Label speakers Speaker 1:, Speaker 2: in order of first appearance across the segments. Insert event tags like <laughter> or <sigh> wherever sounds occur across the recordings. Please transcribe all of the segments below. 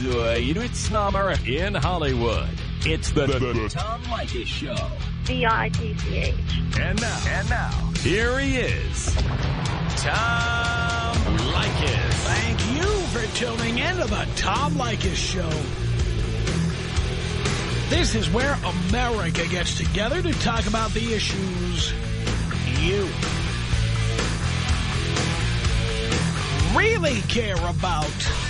Speaker 1: sweet summer in Hollywood. It's the, the, the Tom Leykis Show.
Speaker 2: B-I-T-C-H.
Speaker 1: And now, and now, here he is, Tom Leykis.
Speaker 3: Thank you for tuning in to the Tom Leykis Show. This is where America gets together to talk about the issues you really care about.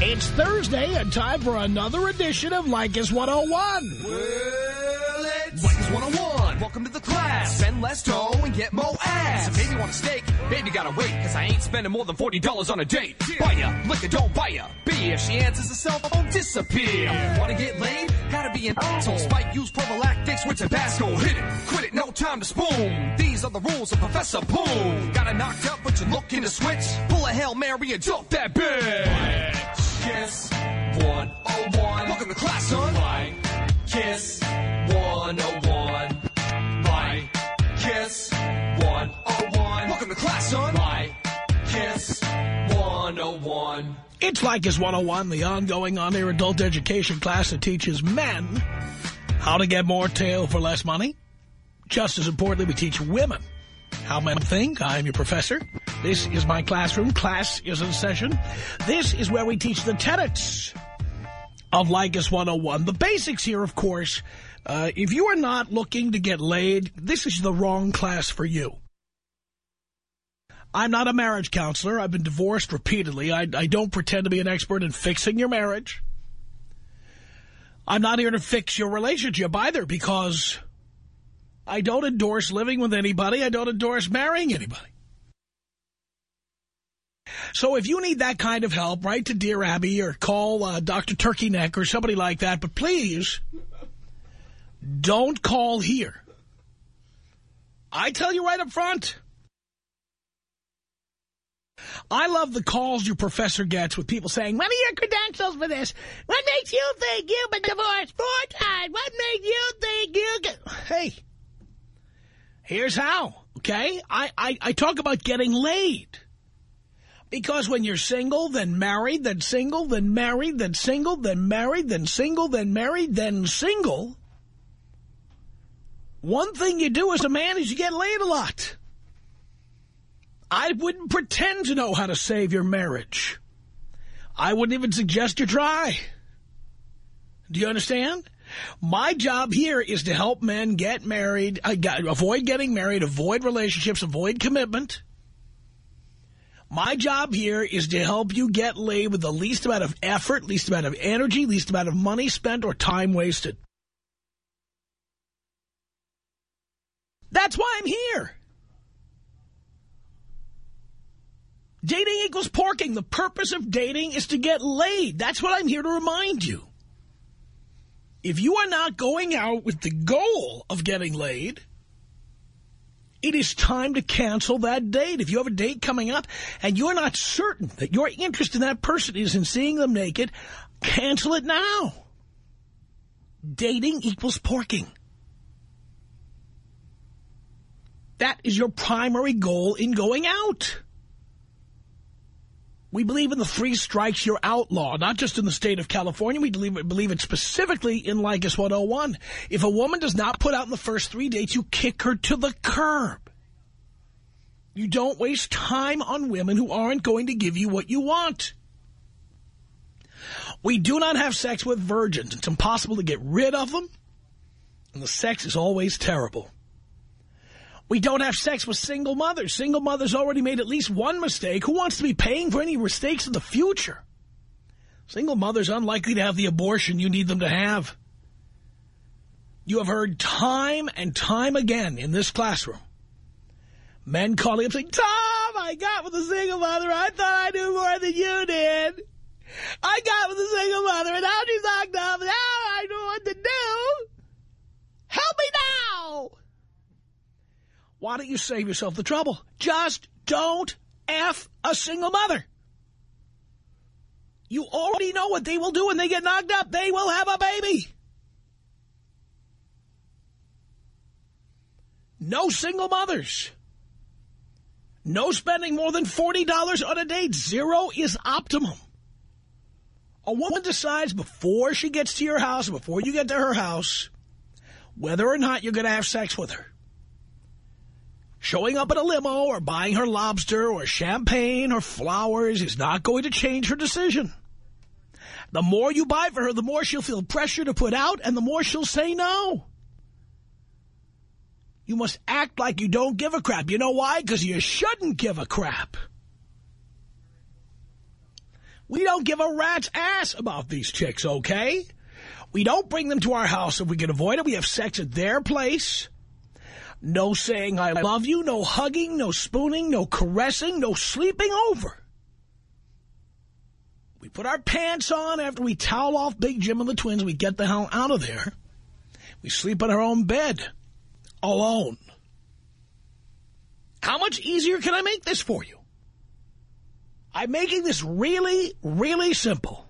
Speaker 3: It's Thursday and time for another edition of Leykis 101.
Speaker 4: Well, it's Leykis 101. Welcome to the class. Spend less dough and get more ass. If baby want a steak, baby gotta wait, cause I ain't spending more than $40 on a date. Buy ya, liquor, don't buy ya. Beer, she answers cell phone, disappear. Wanna get laid? Gotta be an asshole. Spike, use prophylactics with Tabasco. Hit it, quit it, no time to spoon. These are the rules of Professor Poon. Got it knocked up, but you're looking to switch. Pull a Hail Mary and dump that bitch. Kiss 101. Welcome to class, son. My Kiss 101. My Kiss 101. Welcome to class, son. My Kiss 101.
Speaker 3: It's Leykis 101, the ongoing on-air adult education class that teaches men how to get more tail for less money. Just as importantly, we teach women how men think. I'm your professor. This is my classroom. Class is in session. This is where we teach the tenets of Leykis 101. The basics here, of course, uh, if you are not looking to get laid, this is the wrong class for you. I'm not a marriage counselor. I've been divorced repeatedly. I, I don't pretend to be an expert in fixing your marriage. I'm not here to fix your relationship either because I don't endorse living with anybody. I don't endorse marrying anybody. So if you need that kind of help, write to Dear Abby or call uh, Dr. Turkey Neck or somebody like that. But please, don't call here. I tell you right up front. I love the calls your professor gets with people saying, what are your credentials for this? What makes you think you've been divorced four times? What makes you think you. Hey, here's how, okay? I, I, I talk about getting laid. Because when you're single, then married, then single, then married, then single, then married, then single, then married, then single, one thing you do as a man is you get laid a lot. I wouldn't pretend to know how to save your marriage. I wouldn't even suggest you try. Do you understand? My job here is to help men get married, uh, avoid getting married, avoid relationships, avoid commitment. My job here is to help you get laid with the least amount of effort, least amount of energy, least amount of money spent or time wasted. That's why I'm here. Dating equals porking. The purpose of dating is to get laid. That's what I'm here to remind you. If you are not going out with the goal of getting laid, it is time to cancel that date. If you have a date coming up and you're not certain that your interest in that person is in seeing them naked, cancel it now. Dating equals porking. That is your primary goal in going out. We believe in the three strikes you're outlaw, not just in the state of California. We believe, believe it specifically in Leykis 101. If a woman does not put out in the first three dates, you kick her to the curb. You don't waste time on women who aren't going to give you what you want. We do not have sex with virgins. It's impossible to get rid of them. And the sex is always terrible. We don't have sex with single mothers. Single mothers already made at least one mistake. Who wants to be paying for any mistakes in the future? Single mothers unlikely to have the abortion you need them to have. You have heard time and time again in this classroom. Men calling up saying, Tom, I got with a single mother. I thought I knew more than you did. I got with a single mother, and now she's knocked up. Now ah, I know what to do. Help me now! Why don't you save yourself the trouble? Just don't F a single mother. You already know what they will do when they get knocked up. They will have a baby. No single mothers. No spending more than $40 on a date. Zero is optimum. A woman decides before she gets to your house, before you get to her house, whether or not you're going to have sex with her. Showing up in a limo or buying her lobster or champagne or flowers is not going to change her decision. The more you buy for her, the more she'll feel pressure to put out and the more she'll say no. You must act like you don't give a crap. You know why? Because you shouldn't give a crap. We don't give a rat's ass about these chicks, okay? We don't bring them to our house if we can avoid it. We have sex at their place. No saying I love you, no hugging, no spooning, no caressing, no sleeping over. We put our pants on after we towel off Big Jim and the twins. We get the hell out of there. We sleep in our own bed alone. How much easier can I make this for you? I'm making this really, really simple.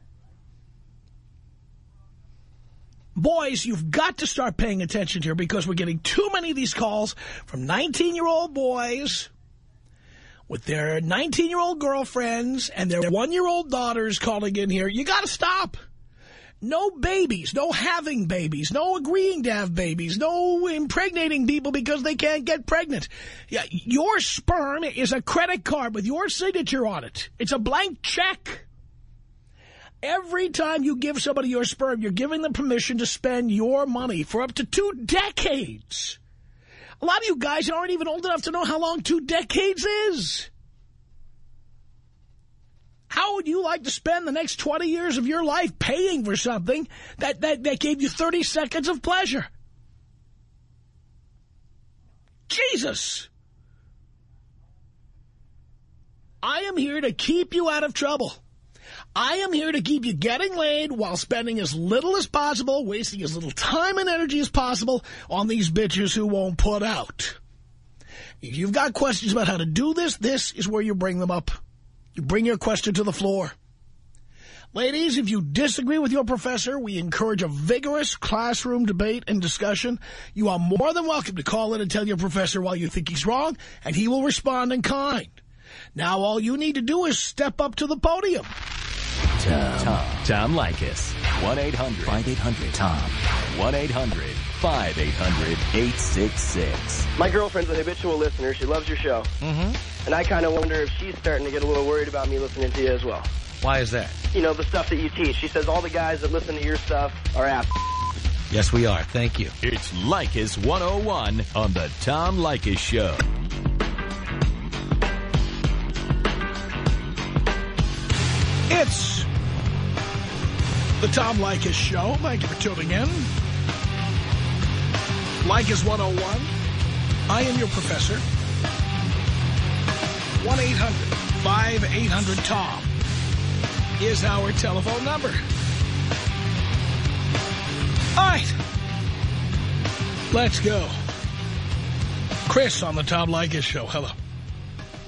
Speaker 3: Boys, you've got to start paying attention here because we're getting too many of these calls from 19-year-old boys with their 19-year-old girlfriends and their one-year-old daughters calling in here. You got to stop. No babies, no having babies, no agreeing to have babies, no impregnating people because they can't get pregnant. Yeah, your sperm is a credit card with your signature on it. It's a blank check. Every time you give somebody your sperm, you're giving them permission to spend your money for up to two decades. A lot of you guys aren't even old enough to know how long two decades is. How would you like to spend the next 20 years of your life paying for something that, that, that gave you 30 seconds of pleasure? Jesus! I am here to keep you out of trouble. I am here to keep you getting laid while spending as little as possible, wasting as little time and energy as possible on these bitches who won't put out. If you've got questions about how to do this, this is where you bring them up. You bring your question to the floor. Ladies, if you disagree with your professor, we encourage a vigorous classroom debate and discussion. You are more than welcome to call in and tell your professor why you think he's wrong, and he will respond in kind. Now all you need to do is step up to the podium.
Speaker 1: Tom. Tom. Tom Leykis. 1-800-5800-TOM. 1-800-5800-866.
Speaker 5: My girlfriend's an habitual listener. She loves your show.
Speaker 3: Mm-hmm.
Speaker 5: And I kind of wonder if she's starting to get a little worried about me listening to you as well.
Speaker 3: Why is that?
Speaker 5: You know, the stuff that you teach. She says all the guys that listen to your stuff are ass.
Speaker 3: Yes, we are. Thank you.
Speaker 1: It's Leykis 101 on the Tom Leykis Show.
Speaker 3: It's the Tom Leykis Show. Thank you for tuning in. Leykis 101. I am your professor. 1-800-5800-TOM is our telephone number. All right. Let's go. Chris on the Tom Leykis Show. Hello.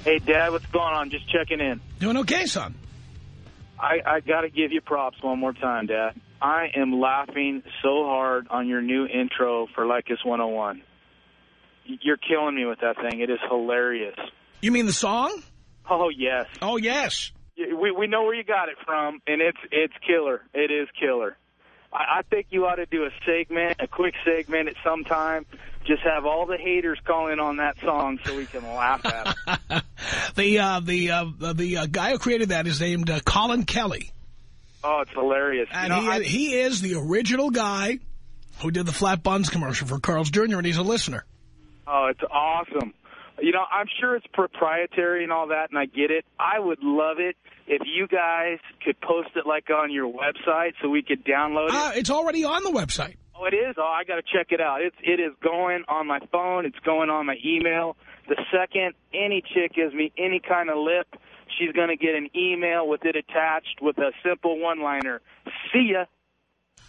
Speaker 6: Hey, Dad, what's going on? Just checking in.
Speaker 3: Doing okay, son?
Speaker 6: I, I got to give you props one more time, Dad. I am laughing so hard on your new intro for Leykis 101. You're killing me with that thing. It is hilarious.
Speaker 3: You mean the song?
Speaker 6: Oh, yes.
Speaker 3: Oh, yes.
Speaker 6: We, we know where you got it from, and it's it's killer. It is killer. I, I think you ought to do a segment, a quick segment at some time. Just have all the haters calling on that song so we can laugh at it. <laughs>
Speaker 3: the uh, the uh, the uh, guy who created that is named uh, Colin Kelly.
Speaker 6: Oh, it's hilarious.
Speaker 3: And
Speaker 6: you know,
Speaker 3: he,
Speaker 6: I,
Speaker 3: he is the original guy who did the Flat Buns commercial for Carl's Jr., and he's a listener.
Speaker 6: Oh, it's awesome. You know, I'm sure it's proprietary and all that, and I get it. I would love it if you guys could post it, like, on your website so we could download it.
Speaker 3: Uh, it's already on the website.
Speaker 6: Oh, it is? Oh, I got to check it out. It's, it is going on my phone. It's going on my email. The second any chick gives me any kind of lip she's going to get an email with it attached with a simple one-liner. See ya.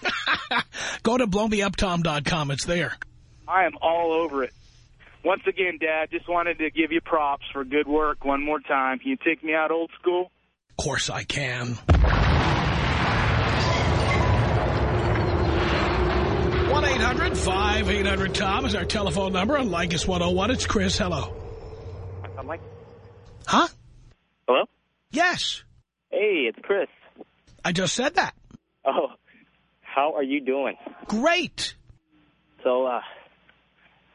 Speaker 6: <laughs>
Speaker 3: Go to blowmeuptom.com. It's there.
Speaker 6: I am all over it. Once again, Dad, just wanted to give you props for good work one more time. Can you take me out old school?
Speaker 3: Of course I can. 1-800-5800-TOM is our telephone number on Leykis 101. It's Chris. Hello.
Speaker 5: I'm like,
Speaker 3: Huh?
Speaker 5: hello?
Speaker 3: Yes.
Speaker 5: Hey, it's Chris.
Speaker 3: I just said that.
Speaker 5: Oh, how are you doing?
Speaker 3: Great.
Speaker 5: So, uh,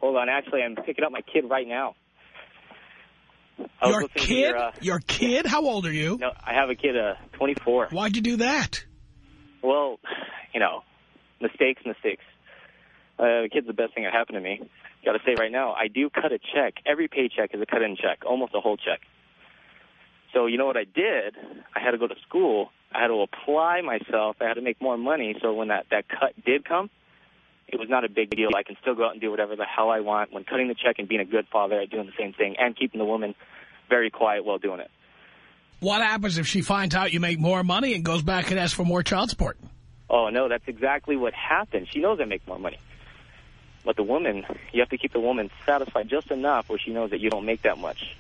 Speaker 5: hold on. Actually, I'm picking up my kid right now. I
Speaker 3: Your kid?
Speaker 5: Your, uh,
Speaker 3: Your kid? How old are you?
Speaker 5: no, I have a kid, uh, 24.
Speaker 3: Why'd you do that?
Speaker 5: Well, you know, mistakes, mistakes. Uh, the kid's the best thing that happened to me. Got to say right now, I do cut a check. Every paycheck is a cut-in check, almost a whole check. So you know what I did? I had to go to school. I had to apply myself. I had to make more money. So when that, that cut did come, it was not a big deal. I can still go out and do whatever the hell I want. When cutting the check and being a good father, I'm doing the same thing and keeping the woman very quiet while doing it.
Speaker 3: What happens if she finds out you make more money and goes back and asks for more child support?
Speaker 5: Oh, no, that's exactly what happened. She knows I make more money. But the woman, you have to keep the woman satisfied just enough where she knows that you don't make that much.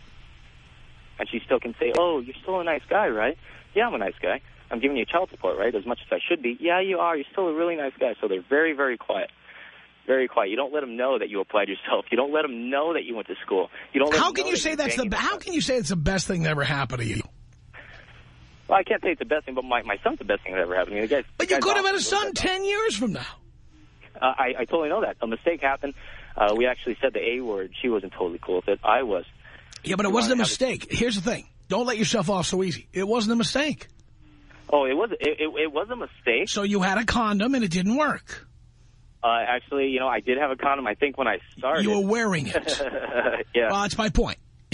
Speaker 5: And she still can say, oh, you're still a nice guy, right? Yeah, I'm a nice guy. I'm giving you child support, right, as much as I should be. Yeah, you are. You're still a really nice guy. So they're very, very quiet. Very quiet. You don't let them know that you applied yourself. You don't let them know that you went to school. You don't. Let
Speaker 3: How can you say that's the how can you say it's the best thing that ever happened to you?
Speaker 5: Well, I can't say it's the best thing, but my, my son's the best thing that ever happened to me. The guy's,
Speaker 3: But
Speaker 5: the
Speaker 3: you could have had a son 10 years from now.
Speaker 5: Uh, I, I totally know that. A mistake happened. Uh, we actually said the A word. She wasn't totally cool with it. I was.
Speaker 3: Yeah, but it wasn't a mistake. Here's the thing. Don't let yourself off so easy. It wasn't a mistake.
Speaker 5: Oh, it was it, it, it was a mistake.
Speaker 3: So you had a condom and it didn't work.
Speaker 5: Uh, actually, you know, I did have a condom. I think when I started.
Speaker 3: You were wearing it. <laughs>
Speaker 5: yeah.
Speaker 3: Well, that's my point. <laughs>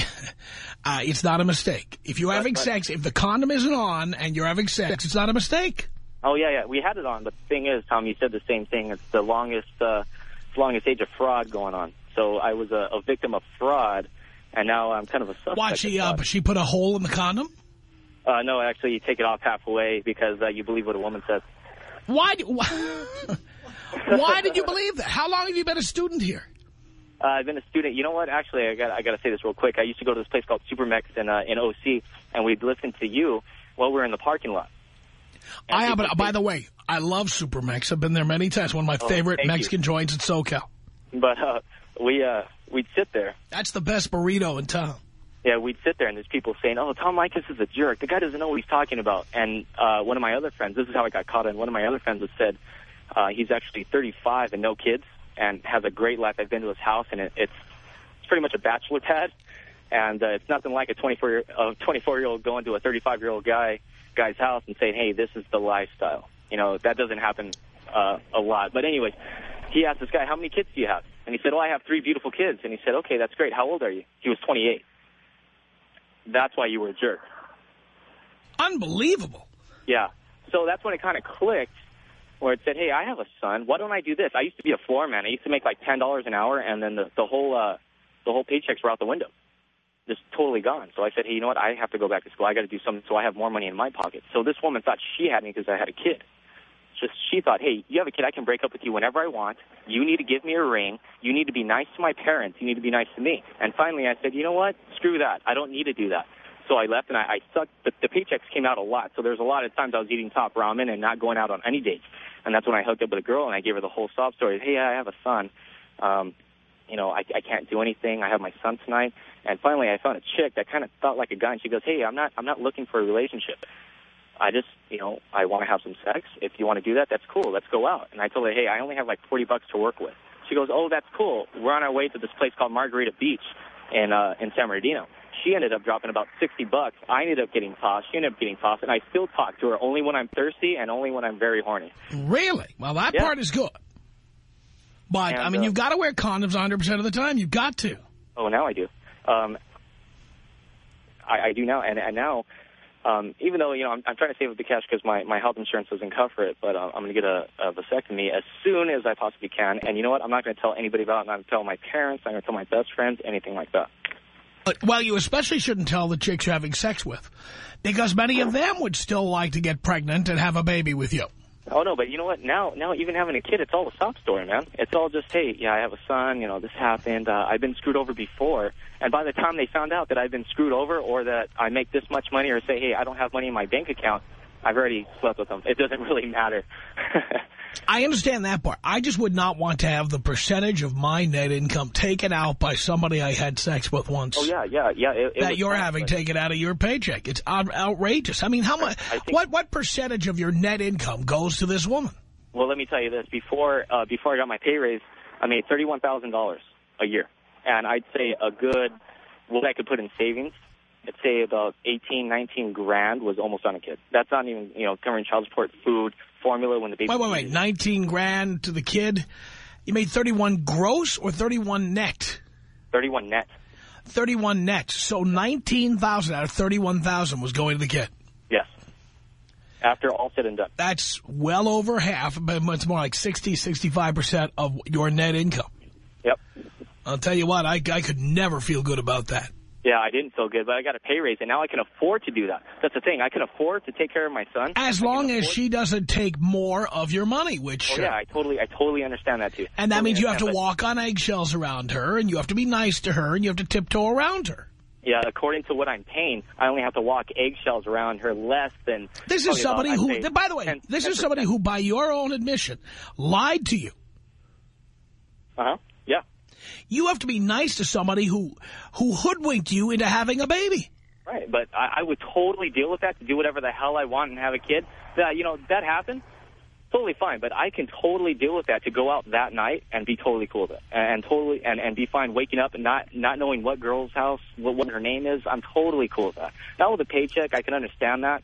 Speaker 3: uh, it's not a mistake. If you're having
Speaker 5: but-
Speaker 3: sex, if the condom isn't on and you're having sex, it's not a mistake.
Speaker 5: Oh yeah, yeah. We had it on. But the thing is, Tom, you said the same thing. It's the longest, uh, longest age of fraud going on. So I was a, a victim of fraud, and now I'm kind of a suspect.
Speaker 3: Why she uh, she put a hole in the condom?
Speaker 5: Uh, no, actually, you take it off halfway because uh, you believe what a woman says.
Speaker 3: Why? do- Why, <laughs> why did you believe that? How long have you been a student here?
Speaker 5: Uh, I've been a student. You know what? Actually, I got I got to say this real quick. I used to go to this place called Supermex in uh, in OC, and we'd listen to you while we were in the parking lot.
Speaker 3: I have,
Speaker 5: people
Speaker 3: By the way, I love Supermex. I've been there many times. One of my
Speaker 5: Oh,
Speaker 3: favorite
Speaker 5: thank you.
Speaker 3: Mexican joints in SoCal.
Speaker 5: But uh, we uh, we'd sit there.
Speaker 3: That's the best burrito in town.
Speaker 5: Yeah, we'd sit there, and there's people saying, "Oh, Tom Leykis is a jerk. The guy doesn't know what he's talking about." And uh, one of my other friends, this is how I got caught in. One of my other friends had said uh, he's actually 35 and no kids, and has a great life. I've been to his house, and it, it's it's pretty much a bachelor pad, and uh, it's nothing like a 24 year a 24 year old going to a 35 year old guy guy's house and saying, "Hey, this is the lifestyle." You know, that doesn't happen uh, a lot. But anyway, he asked this guy, "How many kids do you have?" And he said, "Oh, I have three beautiful kids." And he said, "Okay, that's great. How old are you?" He was 28. That's why you were a jerk.
Speaker 3: Unbelievable.
Speaker 5: Yeah. So that's when it kind of clicked, where it said, "Hey, I have a son. Why don't I do this?" I used to be a floor man. I used to make like ten dollars an hour, and then the the whole uh, the whole paychecks were out the window, just totally gone. So I said, "Hey, you know what? I have to go back to school. I got to do something so I have more money in my pocket." So this woman thought she had me because I had a kid. Just she thought, "Hey, you have a kid. I can break up with you whenever I want. You need to give me a ring. You need to be nice to my parents. You need to be nice to me." And finally, I said, "You know what? Screw that. I don't need to do that." So I left, and I, I sucked. The, the paychecks came out a lot, so there's a lot of times I was eating top ramen and not going out on any dates. And that's when I hooked up with a girl, and I gave her the whole sob story. Hey, I have a son. Um, you know, I, I can't do anything. I have my son tonight. And finally, I found a chick that kind of felt like a guy, and she goes, "Hey, I'm not, I'm not looking for a relationship. I just, you know, I want to have some sex. If you want to do that, that's cool. Let's go out." And I told her, "Hey, I only have like 40 bucks to work with." She goes, "Oh, that's cool. We're on our way to this place called Margarita Beach in uh, in San Bernardino." She ended up dropping about 60 bucks. I ended up getting tossed. She ended up getting tossed, and I still talk to her only when I'm thirsty and only when I'm very horny.
Speaker 3: Really? Well, that
Speaker 5: Yeah.
Speaker 3: part is good. But,
Speaker 5: And,
Speaker 3: I mean,
Speaker 5: uh,
Speaker 3: you've got to wear condoms 100% of the time. You've got to.
Speaker 5: Oh, now I do. Um, I, I do now, and, and now, um, even though you know I'm, I'm trying to save up the cash because my, my health insurance doesn't cover it, but uh, I'm going to get a, a vasectomy as soon as I possibly can. And you know what? I'm not going to tell anybody about it. I'm not going to tell my parents. I'm not going to tell my best friends anything like that.
Speaker 3: Uh, Well, you especially shouldn't tell the chicks you're having sex with because many of them would still like to get pregnant and have a baby with you.
Speaker 5: Oh no, but you know what? Now, now even having a kid, it's all a sob story, man. It's all just, hey, yeah, I have a son. You know, this happened. Uh, I've been screwed over before, and by the time they found out that I've been screwed over, or that I make this much money, or say, hey, I don't have money in my bank account, I've already slept with them. It doesn't <laughs> really matter. <laughs>
Speaker 3: I understand that part. I just would not want to have the percentage of my net income taken out by somebody I had sex with once.
Speaker 5: oh yeah, yeah, yeah. It, it
Speaker 3: that you're
Speaker 5: fun,
Speaker 3: having taken out of your paycheck. It's outrageous. I mean, how much? What what percentage of your net income goes to this woman?
Speaker 5: Well, let me tell you this: before uh, before I got my pay raise, I made thirty one thousand dollars a year, and I'd say a good what I could put in savings. I'd say about eighteen, nineteen grand was almost on a kid. That's not even you know covering child support, food, formula when the baby.
Speaker 3: Wait, wait, wait. 19 grand to the kid. You made 31 gross or 31 net?
Speaker 5: Thirty one net.
Speaker 3: 31 net. So 19,000 out of 31,000 was going to the kid.
Speaker 5: Yes. After all said and done.
Speaker 3: That's well over half, but it's more like 60, 65% of your net income.
Speaker 5: Yep.
Speaker 3: I'll tell you what, I, I could never feel good about that.
Speaker 5: Yeah, I didn't feel good, but I got a pay raise, and now I can afford to do that. That's the thing. I can afford to take care of my son.
Speaker 3: As long as she doesn't take more of your money, which...
Speaker 5: Oh
Speaker 3: uh,
Speaker 5: yeah, I totally, I totally understand that too.
Speaker 3: And that
Speaker 5: Totally
Speaker 3: means you have to walk on eggshells around her, and you have to be nice to her, and you have to tiptoe around her.
Speaker 5: Yeah, according to what I'm paying, I only have to walk eggshells around her less than.
Speaker 3: This is somebody who, by the way,
Speaker 5: 10
Speaker 3: this is
Speaker 5: 10%.
Speaker 3: somebody who, by your own admission, lied to you.
Speaker 5: Uh huh. Yeah.
Speaker 3: You have to be nice to somebody who who hoodwinked you into having a baby.
Speaker 5: Right. But I, I would totally deal with that to do whatever the hell I want and have a kid. That you know that happened. Totally fine, but I can totally deal with that to go out that night and be totally cool with it, and totally and and be fine waking up and not not knowing what girl's house, what, what her name is. I'm totally cool with that. Now with a paycheck, I can understand that,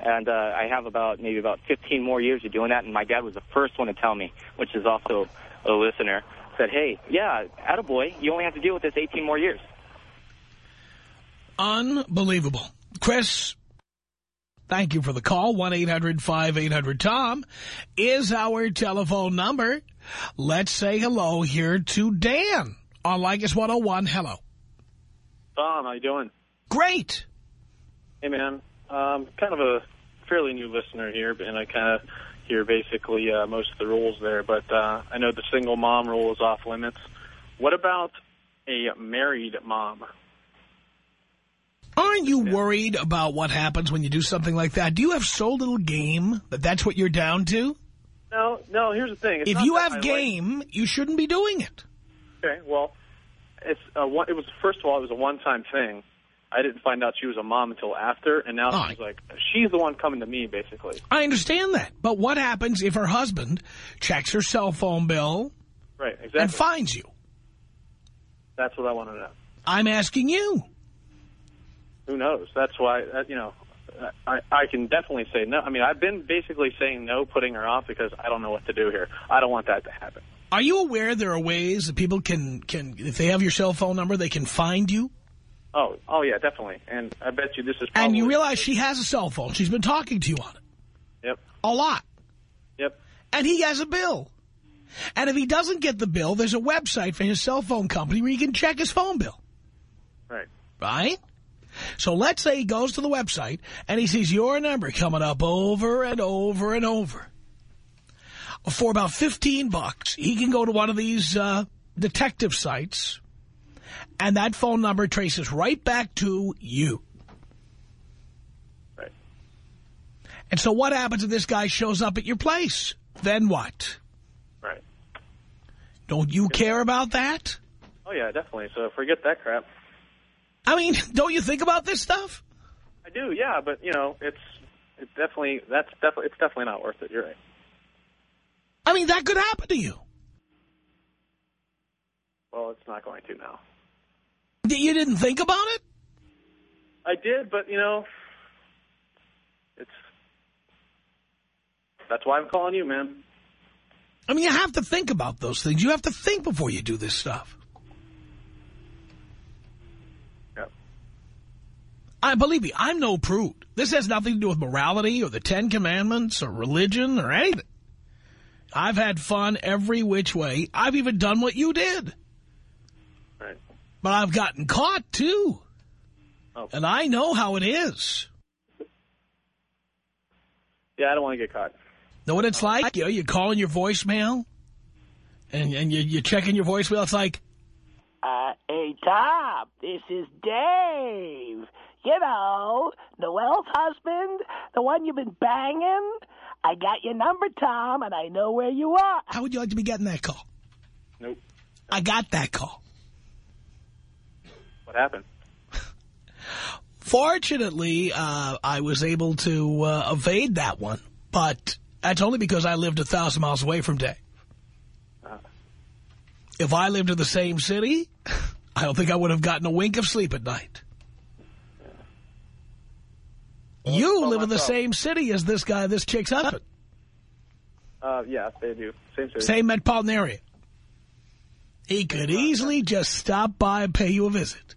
Speaker 5: and uh, I have about maybe about 15 more years of doing that. And my dad was the first one to tell me, which is also a listener, said, "Hey, yeah, attaboy, you only have to deal with this 18 more years."
Speaker 3: Unbelievable. Chris, thank you for the call. 1-800-5800-TOM is our telephone number. Let's say hello here to Dan on Leykis 101. Hello.
Speaker 7: Tom, how you doing?
Speaker 3: Great.
Speaker 7: Hey, man. Um, kind of a fairly new listener here, and I kind of hear basically uh, most of the rules there. But uh, I know the single mom rule is off limits. What about a married mom?
Speaker 3: Aren't you worried about what happens when you do something like that? Do you have so little game that that's what you're down to?
Speaker 7: No, no. Here's the thing. It's
Speaker 3: If you have
Speaker 7: I like-
Speaker 3: game, you shouldn't be doing it.
Speaker 7: okay, well, it's a it was first of all, it was a one-time thing. I didn't find out she was a mom until after, and now
Speaker 3: Oh.
Speaker 7: she's like, she's the one coming to me, basically.
Speaker 3: I understand that. But what happens if her husband checks her cell phone bill
Speaker 7: Right, exactly.
Speaker 3: and finds you?
Speaker 7: That's what I want to know.
Speaker 3: I'm asking you.
Speaker 7: who knows? That's why, you know, I, I can definitely say no. I mean, I've been basically saying no, putting her off because I don't know what to do here. I don't want that to happen.
Speaker 3: Are you aware there are ways that people can, can if they have your cell phone number, they can find you?
Speaker 7: Oh, oh yeah, definitely. And I bet you this is probably...
Speaker 3: And you realize she has a cell phone. She's been talking to you on it
Speaker 7: Yep,
Speaker 3: a lot.
Speaker 7: yep.
Speaker 3: And he has a bill. And if he doesn't get the bill, there's a website for his cell phone company where he can check his phone bill.
Speaker 7: Right.
Speaker 3: Right? So let's say he goes to the website and he sees your number coming up over and over and over. For about 15 bucks, he can go to one of these uh, detective sites and that phone number traces right back to you.
Speaker 7: Right.
Speaker 3: And so what happens if this guy shows up at your place? Then what?
Speaker 7: Right.
Speaker 3: Don't you care about that?
Speaker 7: Oh yeah, definitely. So forget that crap.
Speaker 3: I mean, <laughs> don't you think about this stuff?
Speaker 7: I do, yeah, but you know, it's it's definitely that's definitely it's definitely not worth it. You're right.
Speaker 3: I mean, that could happen to you.
Speaker 7: Well, it's not going to now.
Speaker 3: You didn't think about it?
Speaker 7: I did, but you know, it's that's why I'm calling you, man.
Speaker 3: I mean, you have to think about those things. You have to think before you do this stuff.
Speaker 7: Yep.
Speaker 3: I believe me, I'm no prude. This has nothing to do with morality or the Ten Commandments or religion or anything. I've had fun every which way. I've even done what you did.
Speaker 7: Right.
Speaker 3: But I've gotten caught, too.
Speaker 7: Oh.
Speaker 3: And I know how it is.
Speaker 7: Yeah, I don't want to get caught.
Speaker 3: Know what it's like? You know, you call in your voicemail, and, and you, you check in your voicemail. It's like,
Speaker 8: Uh, hey, Tom, this is Dave. You know, Noelle's husband, the one you've been banging. I got your number, Tom, and I know where you are.
Speaker 3: how would you like to be getting that call?
Speaker 7: Nope.
Speaker 3: I got that call.
Speaker 7: What happened?
Speaker 3: Fortunately, uh, I was able to uh, evade that one, but that's only because I lived a thousand miles away from Dave. If I lived in the same city, <laughs> I don't think I would have gotten a wink of sleep at night. You
Speaker 7: well,
Speaker 3: live in the
Speaker 7: myself.
Speaker 3: same city as this guy, this chick's husband.
Speaker 7: Uh, yeah, they do. Same city.
Speaker 3: Same metropolitan area. He could easily just stop by and pay you a visit.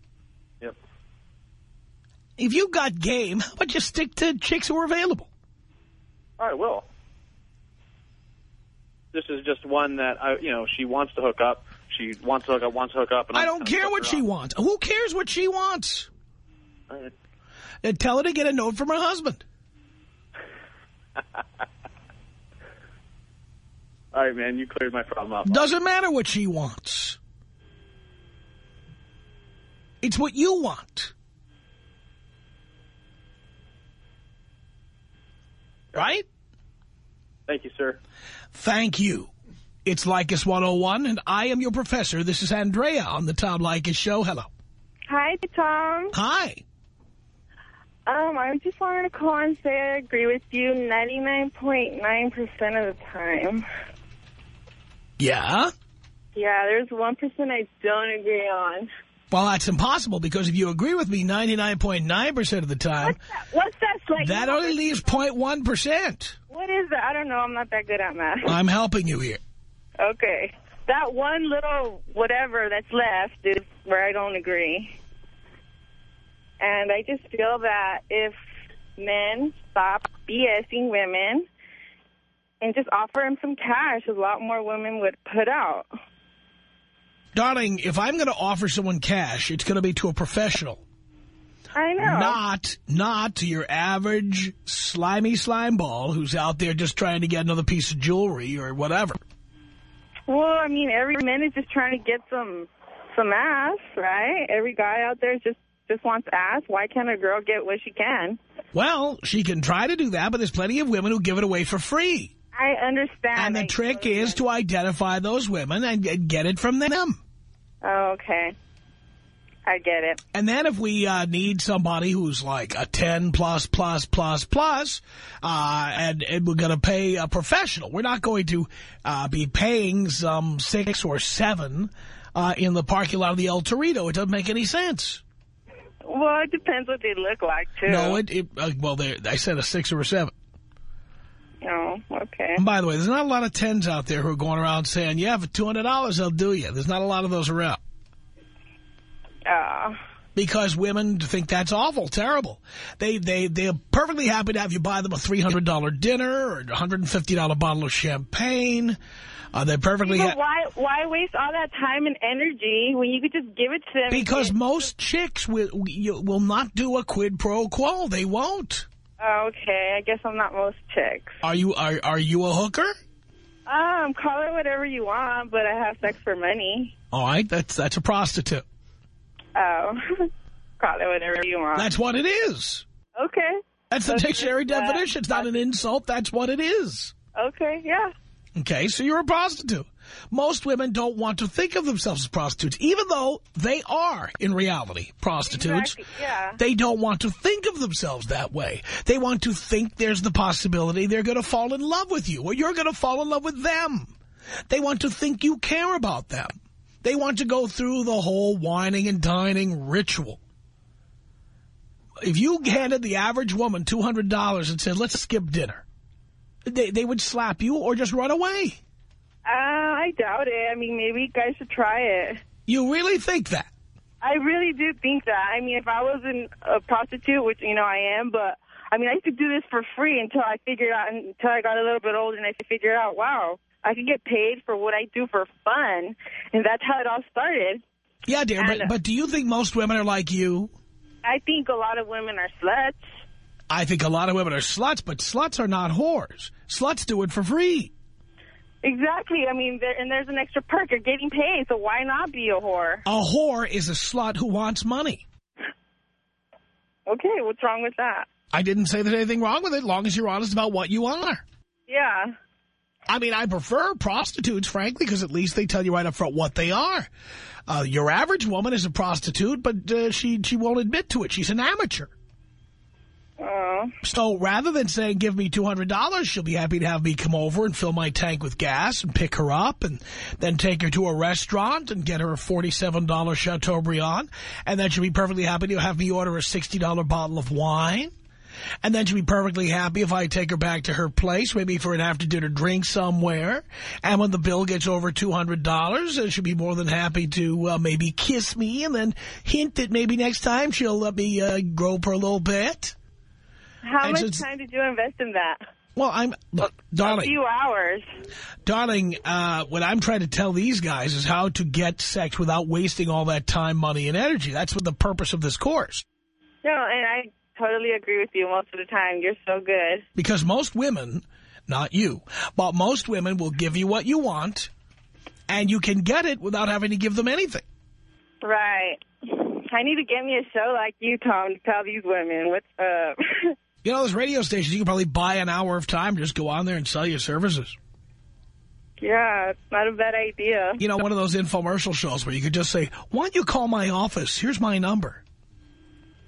Speaker 3: If you got game, how about you stick to chicks who are available?
Speaker 7: I will. This is just one that I, you know, she wants to hook up. She wants to hook up, wants to hook up. And
Speaker 3: I don't care what she
Speaker 7: her
Speaker 3: wants. Who cares what she wants? And uh, tell her to get a note from her husband. <laughs>
Speaker 7: All right, man, you cleared my problem up.
Speaker 3: Doesn't matter what she wants. It's what you want. Right?
Speaker 7: Thank you, sir.
Speaker 3: Thank you. It's Lycus 101, and I am your professor. This is Andrea on the Tom Lycus Show. Hello.
Speaker 2: Hi, Tom.
Speaker 3: Hi.
Speaker 2: Um, I just wanted to call and say I agree with you 99.9% of the time.
Speaker 3: Yeah?
Speaker 2: Yeah, there's 1% I don't agree on.
Speaker 3: Well, that's impossible because if you agree with me 99.9% of the time,
Speaker 2: What's that? What's that like?
Speaker 3: that only leaves 0.1%.
Speaker 2: What is that? I don't know. I'm not that good at math.
Speaker 3: I'm helping you here.
Speaker 2: Okay. That one little whatever that's left is where I don't agree. And I just feel that if men stop BSing women and just offer them some cash, a lot more women would put out.
Speaker 3: Darling, if I'm going to offer someone cash, it's going to be to a professional.
Speaker 2: I know.
Speaker 3: Not, not to your average slimy slime ball who's out there just trying to get another piece of jewelry or whatever.
Speaker 2: Well, I mean, every man is just trying to get some some ass, right? Every guy out there just just wants ass. Why can't a girl get what she can?
Speaker 3: Well, she can try to do that, but there's plenty of women who give it away for free.
Speaker 2: I understand.
Speaker 3: And the
Speaker 2: I
Speaker 3: trick
Speaker 2: totally
Speaker 3: is to identify those women and and get it from them.
Speaker 2: Oh, okay. I get it.
Speaker 3: And then if we uh, need somebody who's like a 10 plus, plus, plus, plus, uh, and, and we're going to pay a professional, we're not going to uh, be paying some six or seven uh, in the parking lot of the El Torito. It doesn't make any sense.
Speaker 2: Well, it depends what they look like, too.
Speaker 3: No, it, it uh, well, I said a six or a seven.
Speaker 2: Oh, okay.
Speaker 3: And by the way, there's not a lot of tens out there who are going around saying, yeah, for $200, they'll do you. There's not a lot of those around.
Speaker 2: Uh,
Speaker 3: because women think that's awful, terrible. They they they're perfectly happy to have you buy them a three hundred dollar dinner or a hundred and fifty dollar bottle of champagne. Uh, they're perfectly
Speaker 2: but why why waste all that time and energy when you could just give it to them?
Speaker 3: because most chicks will will not do a quid pro quo. They won't.
Speaker 2: Oh, okay, I guess I'm not most chicks.
Speaker 3: Are you are are you a hooker?
Speaker 2: Um, call it whatever you want, but I have sex for money.
Speaker 3: All right, that's that's a prostitute.
Speaker 2: Oh, <laughs> call it whatever you want.
Speaker 3: That's what it is.
Speaker 2: okay.
Speaker 3: That's the
Speaker 2: That's
Speaker 3: dictionary definition. It's not an insult. That's what it is.
Speaker 2: Okay, yeah.
Speaker 3: Okay, so you're a prostitute. Most women don't want to think of themselves as prostitutes, even though they are, in reality, prostitutes.
Speaker 2: Exactly, yeah.
Speaker 3: They don't want to think of themselves that way. They want to think there's the possibility they're going to fall in love with you, or you're going to fall in love with them. They want to think you care about them. They want to go through the whole whining and dining ritual. If you handed the average woman $200 and said, let's skip dinner, they, they would slap you or just run away.
Speaker 2: Uh, I doubt it. I mean, maybe you guys should try it.
Speaker 3: You really think that?
Speaker 2: I really do think that. I mean, if I wasn't a prostitute, which, you know, I am, but, I mean, I used to do this for free until I figured out, until I got a little bit older and I figured out, wow, I can get paid for what I do for fun. And that's how it all started.
Speaker 3: Yeah, dear, but, but do you think most women are like you?
Speaker 2: I think a lot of women are sluts.
Speaker 3: I think a lot of women are sluts, but sluts are not whores. Sluts do it for free.
Speaker 2: Exactly. I mean, there, and there's an extra perk. You're getting paid, so why not be a whore?
Speaker 3: A whore is a slut who wants money.
Speaker 2: Okay, what's wrong with that?
Speaker 3: I didn't say there's anything wrong with it, long as you're honest about what you are.
Speaker 2: Yeah.
Speaker 3: I mean, I prefer prostitutes, frankly, because at least they tell you right up front what they are. Uh, your average woman is a prostitute, but uh, she, she won't admit to it. She's an amateur. So rather than saying, give me $200, she'll be happy to have me come over and fill my tank with gas and pick her up and then take her to a restaurant and get her a $47 Chateaubriand. And then she'll be perfectly happy to have me order a $60 bottle of wine. And then she'll be perfectly happy if I take her back to her place, maybe for an after-dinner drink somewhere. And when the bill gets over $200, uh, she'll be more than happy to uh, maybe kiss me and then hint that maybe next time she'll let me uh, grope her a little bit.
Speaker 2: How
Speaker 3: And
Speaker 2: much
Speaker 3: since-
Speaker 2: time did you invest in that?
Speaker 3: Well, I'm, look,
Speaker 2: A few hours.
Speaker 3: darling, uh, what I'm trying to tell these guys is how to get sex without wasting all that time, money, and energy. That's what the purpose of this course.
Speaker 2: No, and I totally agree with you most of the time. You're so good.
Speaker 3: Because most women, not you, but most women will give you what you want, and you can get it without having to give them anything.
Speaker 2: Right. I need to get me a show like you, Tom, to tell these women what's up. <laughs>
Speaker 3: You know, those radio stations, you can probably buy an hour of time, just go on there and sell your services.
Speaker 2: yeah, it's not a bad idea.
Speaker 3: You know, one of those infomercial shows where you could just say, why don't you call my office? Here's my number.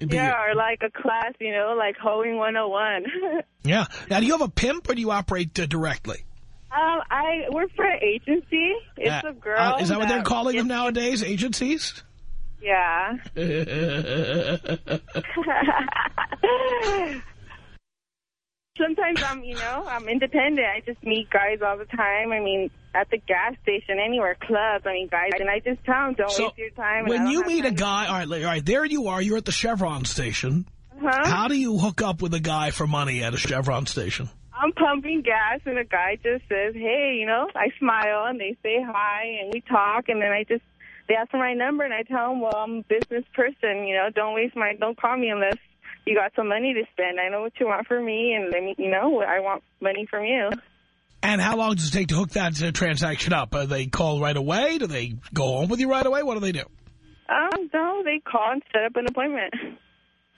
Speaker 2: Yeah, or like a class, you know, like hoeing 101. <laughs>
Speaker 3: yeah. Now, do you have a pimp or do you operate uh, directly?
Speaker 2: um, I work for an agency. It's
Speaker 3: Uh,
Speaker 2: a girl.
Speaker 3: uh, is that what they're calling them nowadays, agencies?
Speaker 2: Yeah. <laughs> <laughs> Sometimes I'm, you know, I'm independent. I just meet guys all the time. I mean, at the gas station, anywhere, clubs. I mean, guys, and I just tell them, don't
Speaker 3: So,
Speaker 2: waste your time.
Speaker 3: When you meet a guy, all right, all right, there you are, you're at the Chevron station.
Speaker 2: Huh?
Speaker 3: How do you hook up with a guy for money at a Chevron station?
Speaker 2: I'm pumping gas, and a guy just says, hey, you know, I smile, and they say hi, and we talk, and then I just, they ask for my number, and I tell them, well, I'm a business person, you know, don't waste my, don't call me unless you got some money to spend. I know what you want from me, and, let me, you know, what I want money from you.
Speaker 3: And how long does it take to hook that uh, transaction up? Uh, they call right away? Do they go home with you right away? What do they do?
Speaker 2: Um, no, they call and set up an appointment.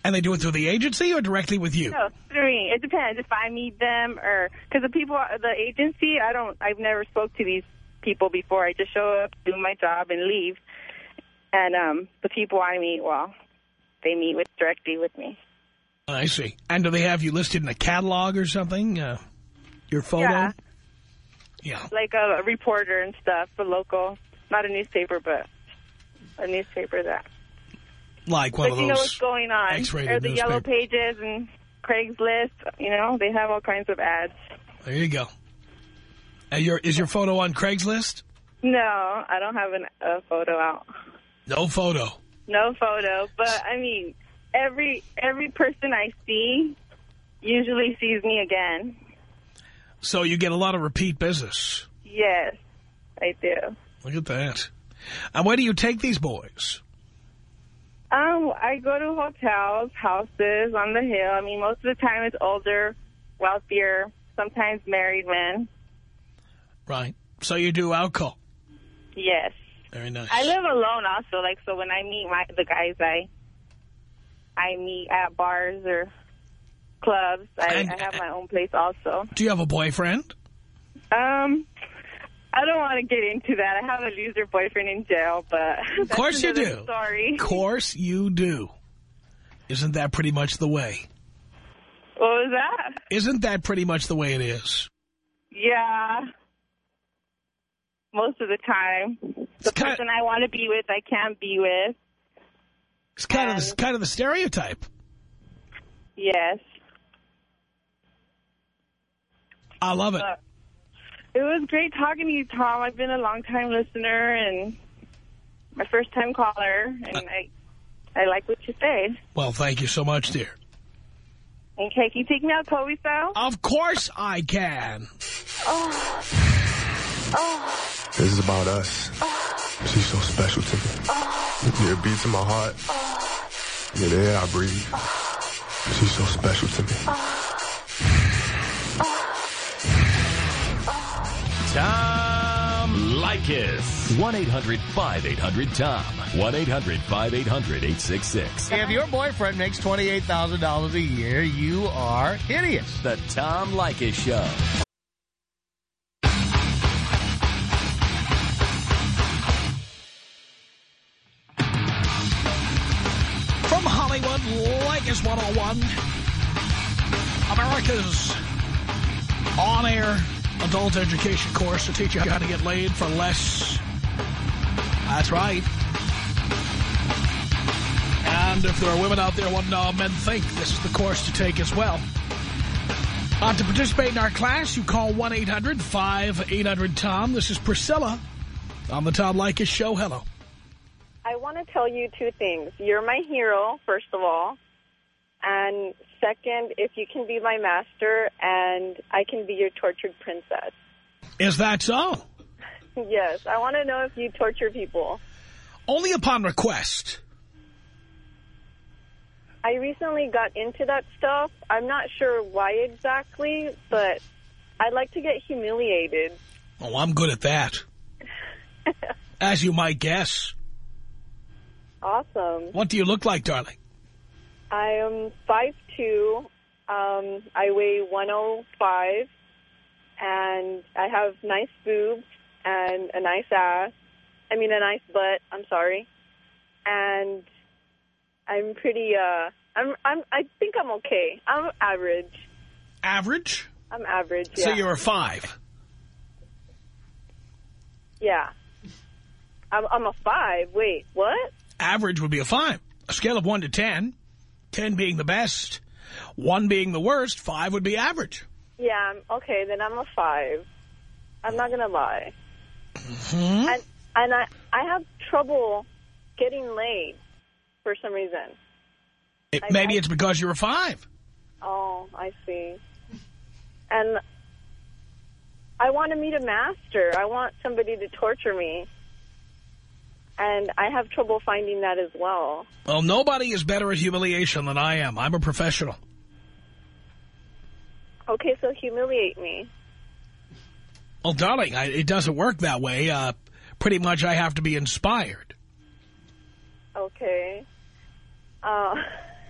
Speaker 3: And they do it through the agency or directly with you?
Speaker 2: No, three. It depends if I meet them or because the people, the agency. I don't. I've never spoke to these people before. I just show up, do my job, and leave. And um, the people I meet, well, they meet with directly with me.
Speaker 3: I see. And do they have you listed in a catalog or something? Uh, your photo?
Speaker 2: Yeah.
Speaker 3: Yeah.
Speaker 2: Like a, reporter and stuff, a local, not a newspaper, but a newspaper that.
Speaker 3: Like one
Speaker 2: But
Speaker 3: of
Speaker 2: you know what's going on.
Speaker 3: X-rated
Speaker 2: Or the yellow pages and Craigslist. You know, they have all kinds of ads.
Speaker 3: There you go. And your, is your photo on Craigslist?
Speaker 2: No, I don't have an, a photo out.
Speaker 3: No photo.
Speaker 2: No photo, but I mean, every every person I see usually sees me again.
Speaker 3: So you get a lot of repeat business.
Speaker 2: Yes, I do.
Speaker 3: Look at that. And where do you take these boys?
Speaker 2: Um, I go to hotels, houses on the hill. I mean, most of the time it's older, wealthier, sometimes married men.
Speaker 3: Right. So you do alcohol.
Speaker 2: Yes,
Speaker 3: Very nice.
Speaker 2: I live alone also. Like, so when I meet my the guys I I meet at bars or clubs, I, I have my own place also.
Speaker 3: Do you have a boyfriend?
Speaker 2: Um, I don't want to get into that. I have a loser boyfriend in jail, but <laughs>
Speaker 3: Of course you do.
Speaker 2: Sorry.
Speaker 3: Of course you do. Isn't that pretty much the way?
Speaker 2: What was that?
Speaker 3: Isn't that pretty much the way it is?
Speaker 2: Yeah. Most of the time, the person I want to be with, I can't be with.
Speaker 3: It's kind of the, kind of the stereotype.
Speaker 2: Yes.
Speaker 3: I love it.
Speaker 2: But it was great talking to you, Tom. I've been a long time listener and my first time caller, and uh, I I like what you say.
Speaker 3: Well, thank you so much, dear.
Speaker 2: Okay, can you take me out Kobe style?
Speaker 3: Of course I can.
Speaker 2: Oh. Oh.
Speaker 9: This is about us. Oh. She's so special to me. Yeah, it beats in my heart. Yeah, the air I breathe. She's so special to me.
Speaker 1: Tom Leykis. 1-800-5800-TOM. 1-800-5800-866.
Speaker 10: If your boyfriend makes $28,000 a year, you are hideous.
Speaker 1: The Tom Leykis Show.
Speaker 3: Leykis 101. America's on-air adult education course to teach you how to get laid for less. That's right. And if there are women out there wanting to know men think, this is the course to take as well. Uh, to participate in our class, you call 1-800-5800-TOM. This is Priscilla on the Tom Leykis Show. Hello.
Speaker 11: I want to tell you two things. You're my hero, first of all. And second, if you can be my master and I can be your tortured princess.
Speaker 3: Is that so? <laughs>
Speaker 11: yes, I want to know if you torture people.
Speaker 3: Only upon request.
Speaker 11: I recently got into that stuff. I'm not sure why exactly, but I like to get humiliated.
Speaker 3: Oh, I'm good at that. <laughs> As you might guess.
Speaker 11: Awesome.
Speaker 3: What do you look like, darling?
Speaker 11: I am 5'2". Um, I weigh 105. And I have nice boobs and a nice ass. I mean, a nice butt. I'm sorry. And I'm pretty, uh, I'm, I'm, I think I'm okay. I'm average.
Speaker 3: Average?
Speaker 11: I'm average, yeah.
Speaker 3: So you're a five.
Speaker 11: Yeah. I'm, I'm a five. Wait, what?
Speaker 3: Average would be a five. A scale of one to ten. Ten being the best. One being the worst. Five would be average.
Speaker 11: Yeah, okay, then I'm a five. I'm not going to lie.
Speaker 3: Hmm?
Speaker 11: And, and I, I have trouble getting laid for some reason.
Speaker 3: It-
Speaker 11: I-
Speaker 3: maybe
Speaker 11: I-
Speaker 3: it's because you're a five.
Speaker 11: Oh, I see. And I want to meet a master. I want somebody to torture me. And I have trouble finding that as well.
Speaker 3: Well, nobody is better at humiliation than I am. I'm a professional.
Speaker 11: Okay, so humiliate me.
Speaker 3: Well, darling, I, it doesn't work that way. Uh, pretty much I have to be inspired.
Speaker 11: Okay. Uh,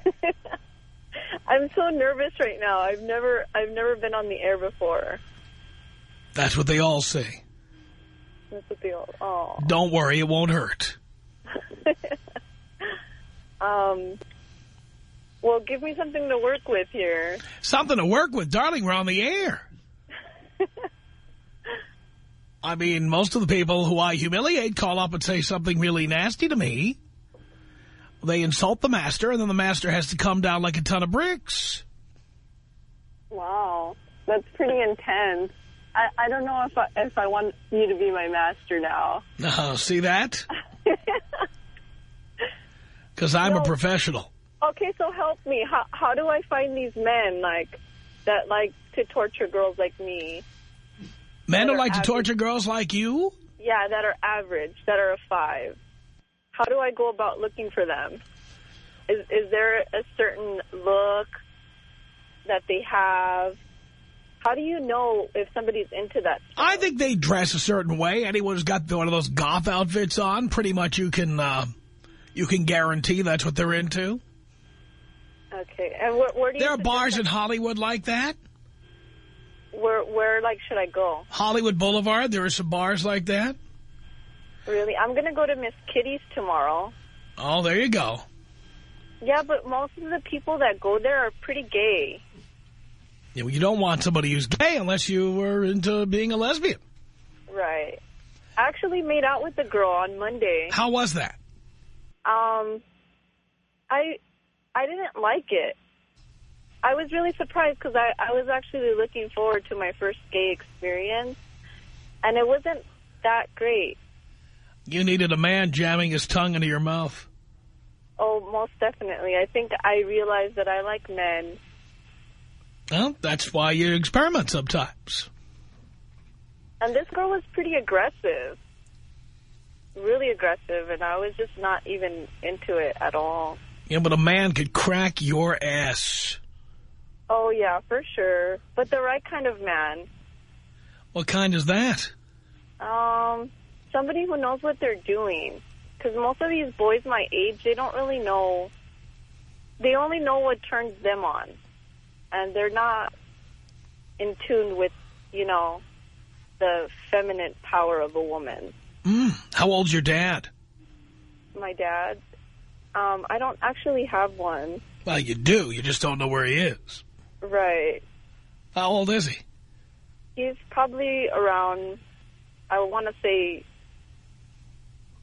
Speaker 11: <laughs> I'm so nervous right now. I've never I've never been on the air before.
Speaker 3: That's what they all say.
Speaker 11: That's what they all. Oh.
Speaker 3: Don't worry, it won't hurt. <laughs>
Speaker 11: Um. Well, give me something to work with here.
Speaker 3: Something to work with. Darling, we're on the air. <laughs> I mean, most of the people who I humiliate call up and say something really nasty to me. They insult the master, and then the master has to come down like a ton of bricks.
Speaker 11: Wow, that's pretty intense. I, I don't know if I, if I want you to be my master now.
Speaker 3: Oh, see that? <laughs> Because I'm a professional.
Speaker 11: Okay, so help me. How how do I find these men like that like to torture girls like me?
Speaker 3: Men who like to torture girls like you?
Speaker 11: Yeah, that are average, that are a five. How do I go about looking for them? Is is there a certain look that they have? How do you know if somebody's into that?
Speaker 3: I think they dress a certain way. Anyone who's got one of those goth outfits on, pretty much you can uh, you can guarantee that's what they're into.
Speaker 11: Okay, and where, where do you?
Speaker 3: There are bars
Speaker 11: that-
Speaker 3: in Hollywood like that.
Speaker 11: Where where like should I go?
Speaker 3: Hollywood Boulevard, there are some bars like that.
Speaker 11: Really, I'm gonna go to Miss Kitty's tomorrow.
Speaker 3: Oh, there you go.
Speaker 11: Yeah, but most of the people that go there are pretty gay.
Speaker 3: You don't want somebody who's gay unless you were into being a lesbian.
Speaker 11: Right. I actually made out with a girl on Monday.
Speaker 3: How was that?
Speaker 11: Um, I I didn't like it. I was really surprised because I, I was actually looking forward to my first gay experience, and it wasn't that great.
Speaker 3: You needed a man jamming his tongue into your mouth.
Speaker 11: Oh, most definitely. I think I realized that I like men.
Speaker 3: Well, that's why you experiment sometimes.
Speaker 11: And this girl was pretty aggressive. really aggressive, and I was just not even into it at all.
Speaker 3: Yeah, but a man could crack your ass.
Speaker 11: Oh, yeah, for sure. But the right kind of man.
Speaker 3: What kind is that?
Speaker 11: Um, somebody who knows what they're doing. Because most of these boys my age, they don't really know. They only know what turns them on. And they're not in tune with, you know, the feminine power of a woman.
Speaker 3: Mm. How old's your dad?
Speaker 11: My dad, um, I don't actually have one.
Speaker 3: Well, you do. You just don't know where he is.
Speaker 11: Right.
Speaker 3: How old is he?
Speaker 11: He's probably around, I want to say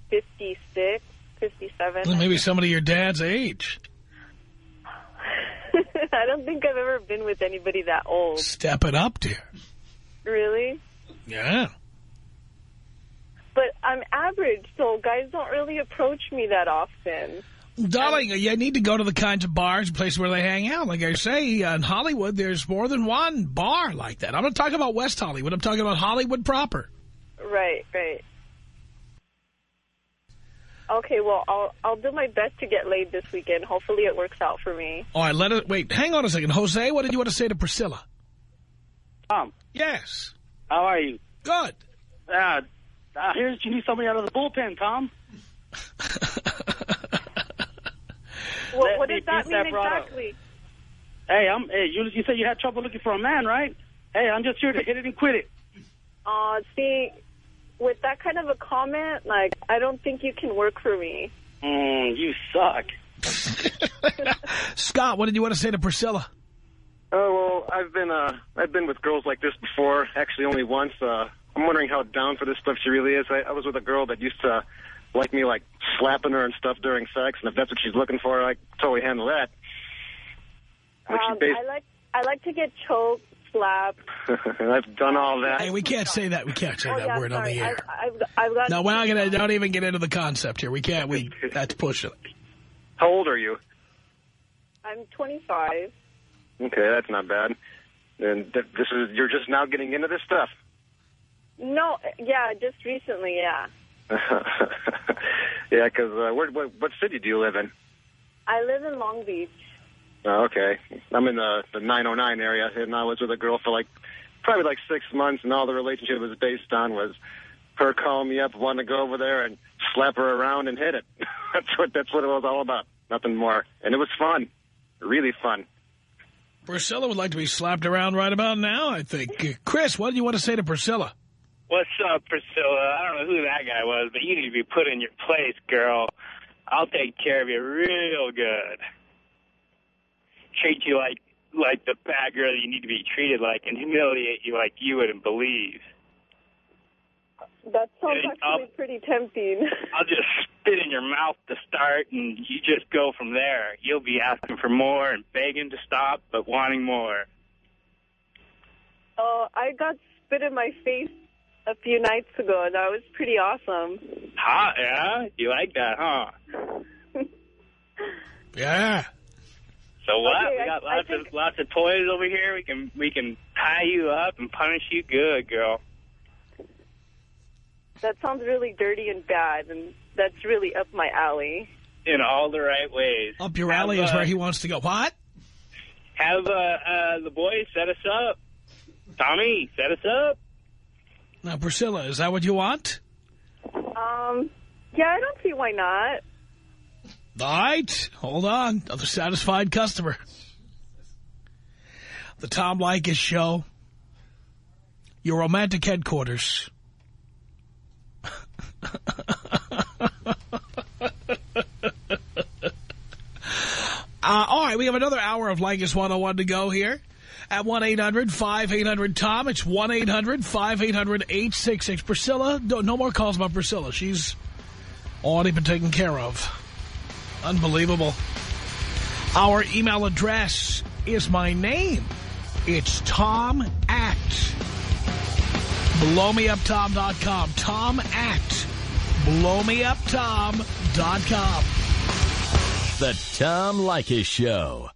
Speaker 11: 56, 57.
Speaker 3: Well, maybe somebody your dad's age. <laughs> <laughs>
Speaker 11: I don't think I've ever been with anybody that old.
Speaker 3: Step it up, dear.
Speaker 11: Really?
Speaker 3: Yeah.
Speaker 11: But I'm average, so guys don't really approach me that often.
Speaker 3: Darling, you need to go to the kinds of bars, places where they hang out. Like I say, in Hollywood, there's more than one bar like that. I'm not talking about West Hollywood. I'm talking about Hollywood proper.
Speaker 11: Right, right. Okay, well, I'll I'll do my best to get laid this weekend. Hopefully it works out for me.
Speaker 3: All right, let it, wait, hang on a second. Jose, what did you want to say to Priscilla?
Speaker 12: Tom.
Speaker 3: Yes.
Speaker 12: How are you?
Speaker 3: Good.
Speaker 12: Uh, uh, here's you need somebody out of the bullpen, Tom. <laughs>
Speaker 11: What, what does that
Speaker 12: beat
Speaker 11: mean
Speaker 12: that broad up.
Speaker 11: exactly?
Speaker 12: Hey, I'm. Hey, you you said you had trouble looking for a man, right? Hey, I'm just here to hit it and quit it.
Speaker 11: Uh, see, with that kind of a comment, like, I don't think you can work for me.
Speaker 12: Mm, you suck. <laughs>
Speaker 3: Scott, what did you want to say to Priscilla?
Speaker 13: Oh, well, I've been uh, I've been with girls like this before, actually only once. Uh, I'm wondering how down for this stuff she really is. I, I was with a girl that used to like me, like, slapping her and stuff during sex, and if that's what she's looking for, I totally handle that. Like,
Speaker 11: Um, I like I like to get choked, slapped. <laughs>
Speaker 13: I've done all that.
Speaker 3: Hey, we can't say that. We can't say
Speaker 11: oh,
Speaker 3: that
Speaker 11: yeah,
Speaker 3: word on the air.
Speaker 11: I've, I've, I've got.
Speaker 3: No, we're not going to, don't even get into the concept here. We can't, we, that's pushing it.
Speaker 13: How old are you?
Speaker 11: I'm 25.
Speaker 13: Okay, that's not bad. And th this is you're just now getting into this stuff.
Speaker 11: No, yeah, just recently, yeah. <laughs>
Speaker 13: yeah, because uh, what, what city do you live in?
Speaker 11: I live in Long Beach.
Speaker 13: Oh, okay. I'm in the, the 909 area, and I was with a girl for like probably like six months, and all the relationship was based on was her calling me up, wanting to go over there and slap her around and hit it. <laughs> that's what that's what it was all about. Nothing more. And it was fun. Really fun.
Speaker 3: Priscilla would like to be slapped around right about now, I think. Chris, what do you want to say to Priscilla?
Speaker 14: What's up, Priscilla? I don't know who that guy was, but you need to be put in your place, girl. I'll take care of you real good. Treat you like like the bad girl you need to be treated like and humiliate you like you wouldn't believe.
Speaker 11: That sounds
Speaker 14: Yeah,
Speaker 11: actually pretty tempting. <laughs>
Speaker 14: I'll just spit in your mouth to start, and you just go from there. You'll be asking for more and begging to stop, but wanting more.
Speaker 11: Oh, I got spit in my face a few nights ago, and that was pretty awesome.
Speaker 14: Hot, yeah? You like that, huh? <laughs>
Speaker 3: Yeah.
Speaker 14: So what?
Speaker 11: Okay,
Speaker 14: we
Speaker 11: I-
Speaker 14: got
Speaker 11: I
Speaker 14: lots of lots of toys over here. We can we can tie you up and punish you good, girl.
Speaker 11: That sounds really dirty and bad, and that's really up my alley.
Speaker 14: In all the right ways.
Speaker 3: Up your alley
Speaker 14: Have,
Speaker 3: is
Speaker 14: uh,
Speaker 3: where he wants to go. What?
Speaker 14: Have uh, uh, the boys set us up. Tommy, set us up.
Speaker 3: Now, Priscilla, is that what you want?
Speaker 11: Um, yeah, I don't see why not.
Speaker 3: All right. Hold on. Another satisfied customer. The Tom Leykis Show. Your romantic headquarters. <laughs> Uh, all right, we have another hour of Leykis 101 to go here. At 1-800-5800-TOM. It's 1-800-5800-866. Priscilla, no more calls about Priscilla. She's already been taken care of. Unbelievable. Our email address is my name. It's Tom at blowmeuptom.com. Tom at blowmeuptom.com.
Speaker 1: The Tom Leykis Show.